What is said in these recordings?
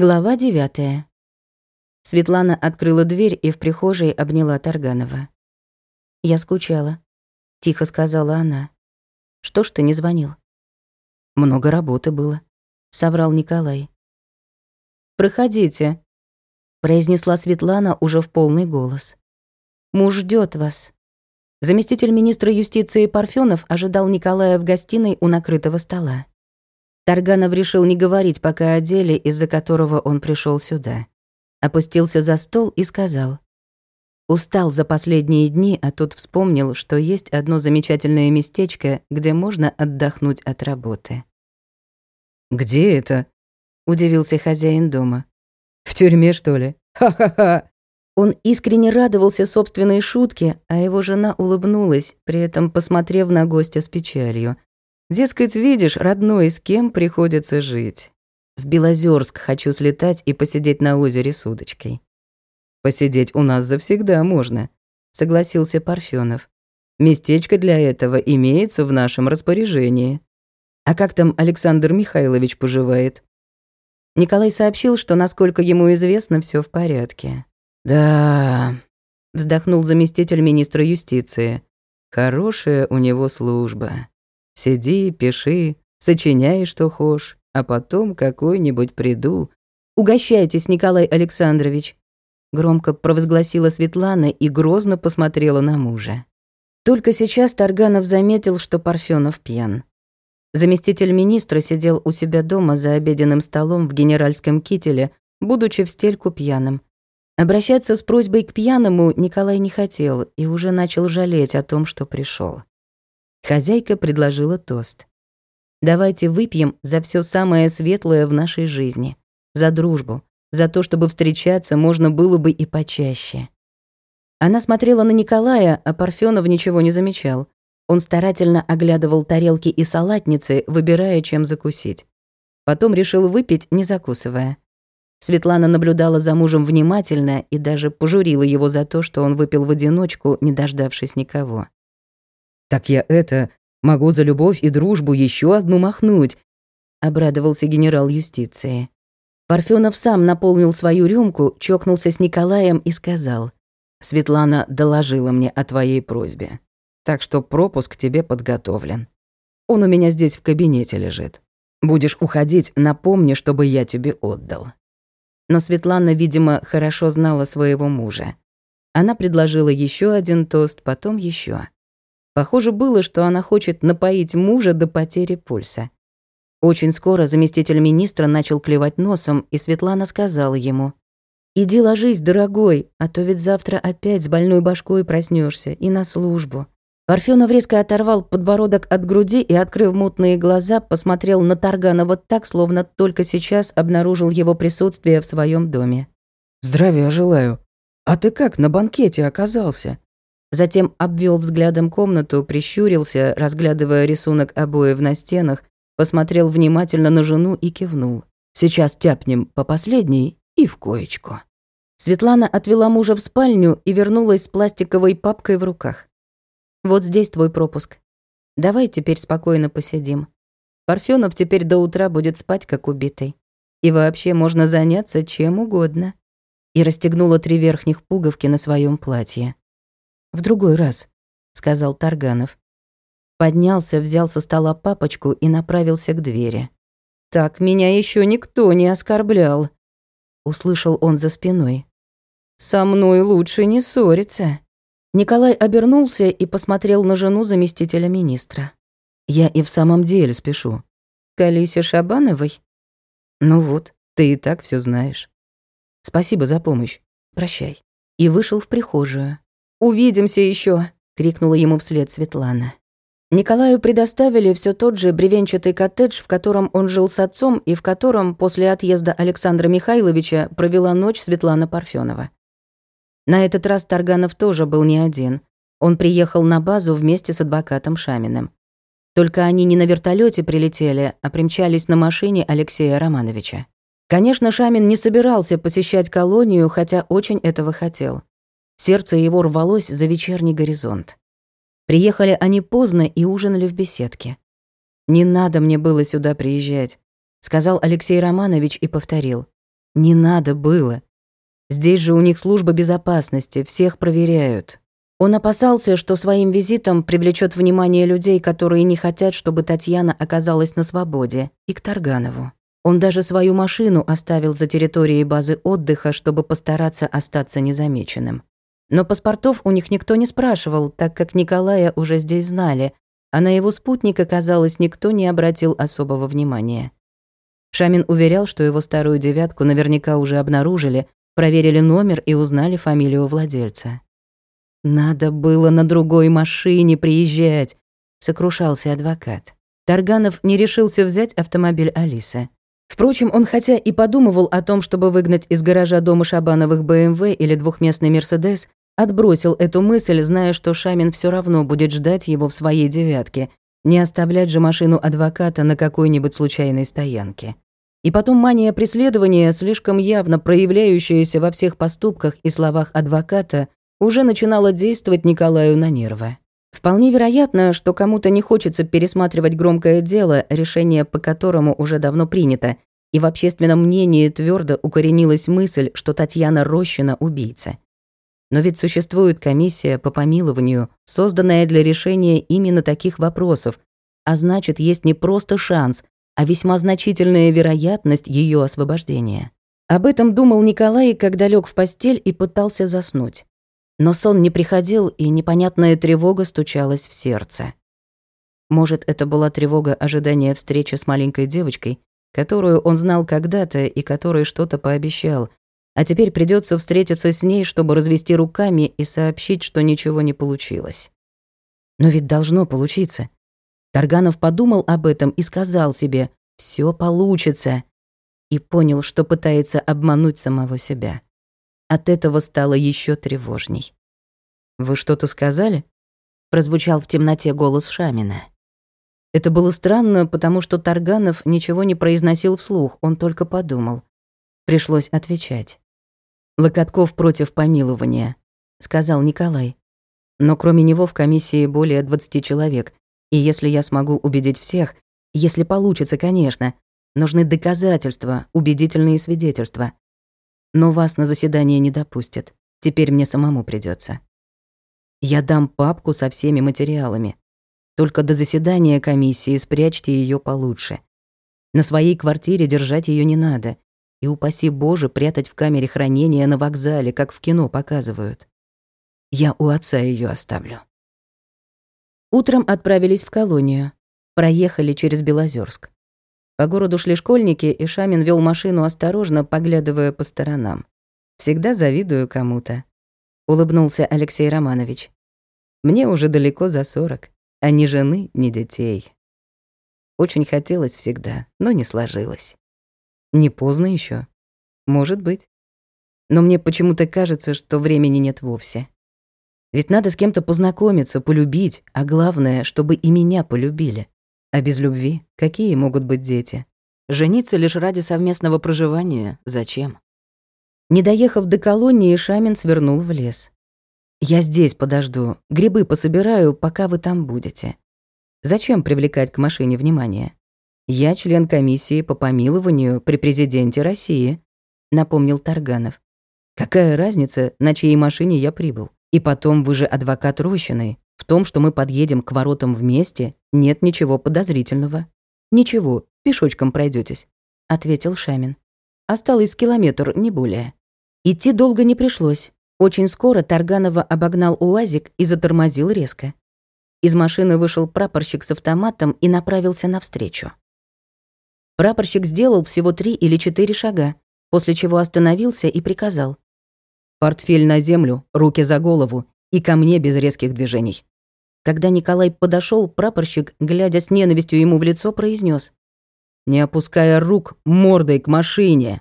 Глава девятая. Светлана открыла дверь и в прихожей обняла Тарганова. «Я скучала», — тихо сказала она. «Что ж ты не звонил?» «Много работы было», — соврал Николай. «Проходите», — произнесла Светлана уже в полный голос. «Муж ждет вас». Заместитель министра юстиции Парфёнов ожидал Николая в гостиной у накрытого стола. Тарганов решил не говорить пока о деле, из-за которого он пришел сюда. Опустился за стол и сказал. Устал за последние дни, а тут вспомнил, что есть одно замечательное местечко, где можно отдохнуть от работы. «Где это?» — удивился хозяин дома. «В тюрьме, что ли? Ха-ха-ха!» Он искренне радовался собственной шутке, а его жена улыбнулась, при этом посмотрев на гостя с печалью — Дескать, видишь, родной, с кем приходится жить. В Белозерск хочу слетать и посидеть на озере с удочкой. Посидеть у нас завсегда можно, согласился Парфенов. Местечко для этого имеется в нашем распоряжении. А как там Александр Михайлович поживает? Николай сообщил, что, насколько ему известно, все в порядке. Да, вздохнул заместитель министра юстиции. Хорошая у него служба. Сиди, пиши, сочиняй, что хочешь, а потом какой-нибудь приду. Угощайтесь, Николай Александрович. Громко провозгласила Светлана и грозно посмотрела на мужа. Только сейчас Тарганов заметил, что Парфенов пьян. Заместитель министра сидел у себя дома за обеденным столом в генеральском кителе, будучи в стельку пьяным. Обращаться с просьбой к пьяному Николай не хотел и уже начал жалеть о том, что пришел. Хозяйка предложила тост. «Давайте выпьем за все самое светлое в нашей жизни. За дружбу, за то, чтобы встречаться можно было бы и почаще». Она смотрела на Николая, а Парфёнов ничего не замечал. Он старательно оглядывал тарелки и салатницы, выбирая, чем закусить. Потом решил выпить, не закусывая. Светлана наблюдала за мужем внимательно и даже пожурила его за то, что он выпил в одиночку, не дождавшись никого. «Так я это, могу за любовь и дружбу еще одну махнуть», — обрадовался генерал юстиции. Парфенов сам наполнил свою рюмку, чокнулся с Николаем и сказал. «Светлана доложила мне о твоей просьбе, так что пропуск тебе подготовлен. Он у меня здесь в кабинете лежит. Будешь уходить, напомни, чтобы я тебе отдал». Но Светлана, видимо, хорошо знала своего мужа. Она предложила еще один тост, потом еще. Похоже было, что она хочет напоить мужа до потери пульса. Очень скоро заместитель министра начал клевать носом, и Светлана сказала ему, «Иди ложись, дорогой, а то ведь завтра опять с больной башкой проснешься и на службу». Парфёнов резко оторвал подбородок от груди и, открыв мутные глаза, посмотрел на Тарганова так, словно только сейчас обнаружил его присутствие в своем доме. «Здравия желаю. А ты как на банкете оказался?» Затем обвел взглядом комнату, прищурился, разглядывая рисунок обоев на стенах, посмотрел внимательно на жену и кивнул. «Сейчас тяпнем по последней и в коечку». Светлана отвела мужа в спальню и вернулась с пластиковой папкой в руках. «Вот здесь твой пропуск. Давай теперь спокойно посидим. Парфёнов теперь до утра будет спать, как убитый. И вообще можно заняться чем угодно». И расстегнула три верхних пуговки на своем платье. В другой раз, сказал Тарганов. Поднялся, взял со стола папочку и направился к двери. Так меня еще никто не оскорблял, услышал он за спиной. Со мной лучше не ссориться. Николай обернулся и посмотрел на жену заместителя министра. Я и в самом деле спешу. К Алисе Шабановой? Ну вот, ты и так все знаешь. Спасибо за помощь. Прощай. И вышел в прихожую. «Увидимся еще, крикнула ему вслед Светлана. Николаю предоставили все тот же бревенчатый коттедж, в котором он жил с отцом и в котором после отъезда Александра Михайловича провела ночь Светлана Парфенова. На этот раз Тарганов тоже был не один. Он приехал на базу вместе с адвокатом Шаминым. Только они не на вертолете прилетели, а примчались на машине Алексея Романовича. Конечно, Шамин не собирался посещать колонию, хотя очень этого хотел. Сердце его рвалось за вечерний горизонт. Приехали они поздно и ужинали в беседке. «Не надо мне было сюда приезжать», — сказал Алексей Романович и повторил. Не надо было. Здесь же у них служба безопасности, всех проверяют. Он опасался, что своим визитом привлечет внимание людей, которые не хотят, чтобы Татьяна оказалась на свободе, и к Тарганову. Он даже свою машину оставил за территорией базы отдыха, чтобы постараться остаться незамеченным. Но паспортов у них никто не спрашивал, так как Николая уже здесь знали, а на его спутника, казалось, никто не обратил особого внимания. Шамин уверял, что его старую девятку наверняка уже обнаружили, проверили номер и узнали фамилию владельца. «Надо было на другой машине приезжать», — сокрушался адвокат. Тарганов не решился взять автомобиль Алисы. Впрочем, он хотя и подумывал о том, чтобы выгнать из гаража дома Шабановых БМВ или двухместный Мерседес, отбросил эту мысль, зная, что Шамин все равно будет ждать его в своей девятке, не оставлять же машину адвоката на какой-нибудь случайной стоянке. И потом мания преследования, слишком явно проявляющаяся во всех поступках и словах адвоката, уже начинала действовать Николаю на нервы. Вполне вероятно, что кому-то не хочется пересматривать громкое дело, решение по которому уже давно принято, и в общественном мнении твердо укоренилась мысль, что Татьяна Рощина — убийца. Но ведь существует комиссия по помилованию, созданная для решения именно таких вопросов, а значит, есть не просто шанс, а весьма значительная вероятность ее освобождения. Об этом думал Николай, когда лег в постель и пытался заснуть. Но сон не приходил, и непонятная тревога стучалась в сердце. Может, это была тревога ожидания встречи с маленькой девочкой, которую он знал когда-то и которой что-то пообещал, а теперь придется встретиться с ней, чтобы развести руками и сообщить, что ничего не получилось. Но ведь должно получиться. Тарганов подумал об этом и сказал себе «все получится», и понял, что пытается обмануть самого себя. От этого стало еще тревожней. «Вы что-то сказали?» — прозвучал в темноте голос Шамина. Это было странно, потому что Тарганов ничего не произносил вслух, он только подумал. Пришлось отвечать. «Локотков против помилования», — сказал Николай. «Но кроме него в комиссии более 20 человек, и если я смогу убедить всех, если получится, конечно, нужны доказательства, убедительные свидетельства. Но вас на заседание не допустят. Теперь мне самому придется. Я дам папку со всеми материалами. Только до заседания комиссии спрячьте ее получше. На своей квартире держать ее не надо. И упаси Боже прятать в камере хранения на вокзале, как в кино показывают. Я у отца ее оставлю. Утром отправились в колонию. Проехали через Белозерск. По городу шли школьники, и Шамин вел машину осторожно, поглядывая по сторонам. «Всегда завидую кому-то», — улыбнулся Алексей Романович. «Мне уже далеко за сорок, а ни жены, ни детей. Очень хотелось всегда, но не сложилось. Не поздно еще. Может быть. Но мне почему-то кажется, что времени нет вовсе. Ведь надо с кем-то познакомиться, полюбить, а главное, чтобы и меня полюбили. А без любви какие могут быть дети? Жениться лишь ради совместного проживания зачем? Не доехав до колонии, Шамин свернул в лес. «Я здесь подожду, грибы пособираю, пока вы там будете. Зачем привлекать к машине внимание? Я член комиссии по помилованию при президенте России», — напомнил Тарганов. «Какая разница, на чьей машине я прибыл? И потом вы же адвокат Рощиной. В том, что мы подъедем к воротам вместе, нет ничего подозрительного. Ничего, пешочком пройдетесь, ответил Шамин. Осталось километр, не более. Идти долго не пришлось. Очень скоро Тарганова обогнал УАЗик и затормозил резко. Из машины вышел прапорщик с автоматом и направился навстречу. Прапорщик сделал всего три или четыре шага, после чего остановился и приказал. «Портфель на землю, руки за голову и ко мне без резких движений. Когда Николай подошел, прапорщик, глядя с ненавистью ему в лицо, произнес: «Не опуская рук, мордой к машине!»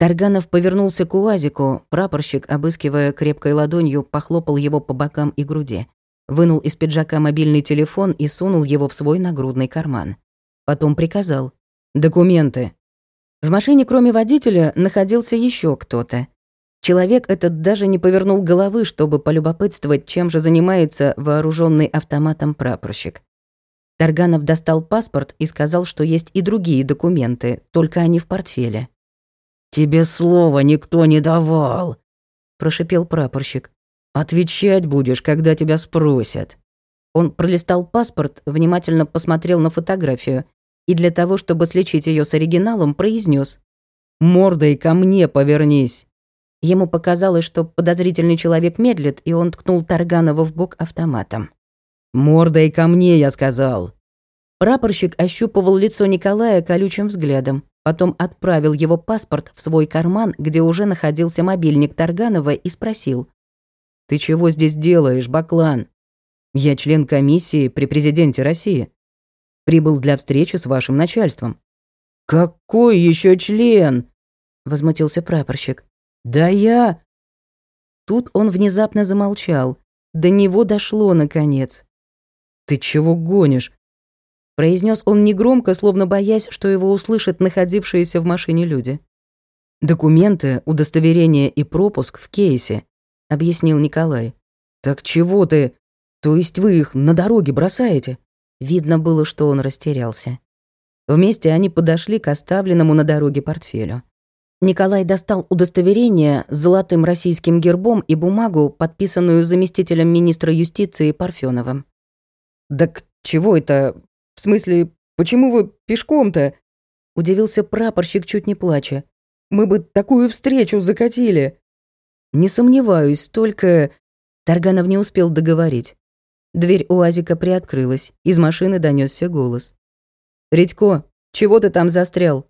Тарганов повернулся к УАЗику, прапорщик, обыскивая крепкой ладонью, похлопал его по бокам и груди. Вынул из пиджака мобильный телефон и сунул его в свой нагрудный карман. Потом приказал. «Документы». В машине, кроме водителя, находился еще кто-то. Человек этот даже не повернул головы, чтобы полюбопытствовать, чем же занимается вооруженный автоматом прапорщик. Тарганов достал паспорт и сказал, что есть и другие документы, только они в портфеле. Тебе слова никто не давал», — прошипел прапорщик. «Отвечать будешь, когда тебя спросят». Он пролистал паспорт, внимательно посмотрел на фотографию и для того, чтобы сличить ее с оригиналом, произнес: «Мордой ко мне повернись». Ему показалось, что подозрительный человек медлит, и он ткнул Тарганова в бок автоматом. «Мордой ко мне, я сказал». Прапорщик ощупывал лицо Николая колючим взглядом, потом отправил его паспорт в свой карман, где уже находился мобильник Тарганова, и спросил. «Ты чего здесь делаешь, Баклан? Я член комиссии при президенте России. Прибыл для встречи с вашим начальством». «Какой еще член?» — возмутился прапорщик. «Да я...» Тут он внезапно замолчал. До него дошло, наконец. «Ты чего гонишь?» произнес он негромко, словно боясь, что его услышат находившиеся в машине люди. «Документы, удостоверение и пропуск в кейсе», — объяснил Николай. «Так чего ты? То есть вы их на дороге бросаете?» Видно было, что он растерялся. Вместе они подошли к оставленному на дороге портфелю. Николай достал удостоверение с золотым российским гербом и бумагу, подписанную заместителем министра юстиции Парфёновым. «Так чего это? В смысле, почему вы пешком-то?» Удивился прапорщик, чуть не плача. «Мы бы такую встречу закатили». «Не сомневаюсь, только...» Тарганов не успел договорить. Дверь УАЗика приоткрылась, из машины донесся голос. «Редько, чего ты там застрял?»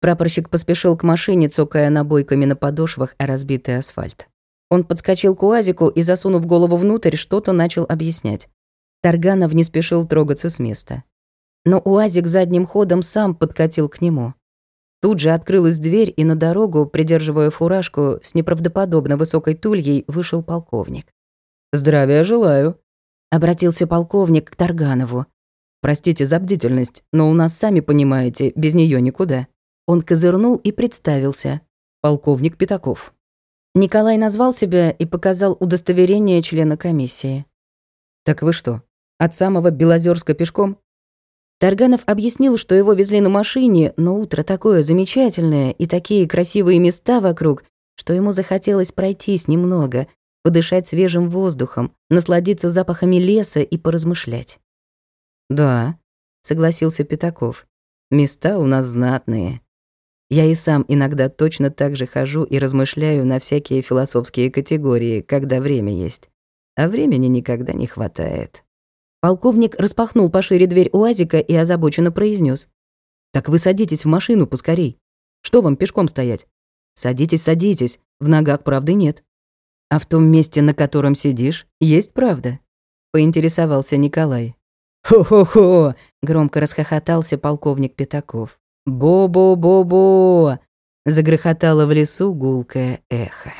Прапорщик поспешил к машине, цокая набойками на подошвах о разбитый асфальт. Он подскочил к УАЗику и, засунув голову внутрь, что-то начал объяснять. Тарганов не спешил трогаться с места. Но УАЗик задним ходом сам подкатил к нему. Тут же открылась дверь, и на дорогу, придерживая фуражку, с неправдоподобно высокой тульей вышел полковник. «Здравия желаю», — обратился полковник к Тарганову. «Простите за бдительность, но у нас, сами понимаете, без нее никуда». Он козырнул и представился. «Полковник Пятаков». Николай назвал себя и показал удостоверение члена комиссии. «Так вы что, от самого Белозерска пешком? Тарганов объяснил, что его везли на машине, но утро такое замечательное и такие красивые места вокруг, что ему захотелось пройтись немного, подышать свежим воздухом, насладиться запахами леса и поразмышлять. «Да», — согласился Пятаков, — «места у нас знатные. Я и сам иногда точно так же хожу и размышляю на всякие философские категории, когда время есть. А времени никогда не хватает». Полковник распахнул пошире дверь УАЗика и озабоченно произнес: «Так вы садитесь в машину поскорей. Что вам пешком стоять? Садитесь, садитесь, в ногах правды нет. А в том месте, на котором сидишь, есть правда?» Поинтересовался Николай. «Хо-хо-хо!» — громко расхохотался полковник Пятаков. «Бо-бо-бо-бо!» — загрохотало в лесу гулкое эхо.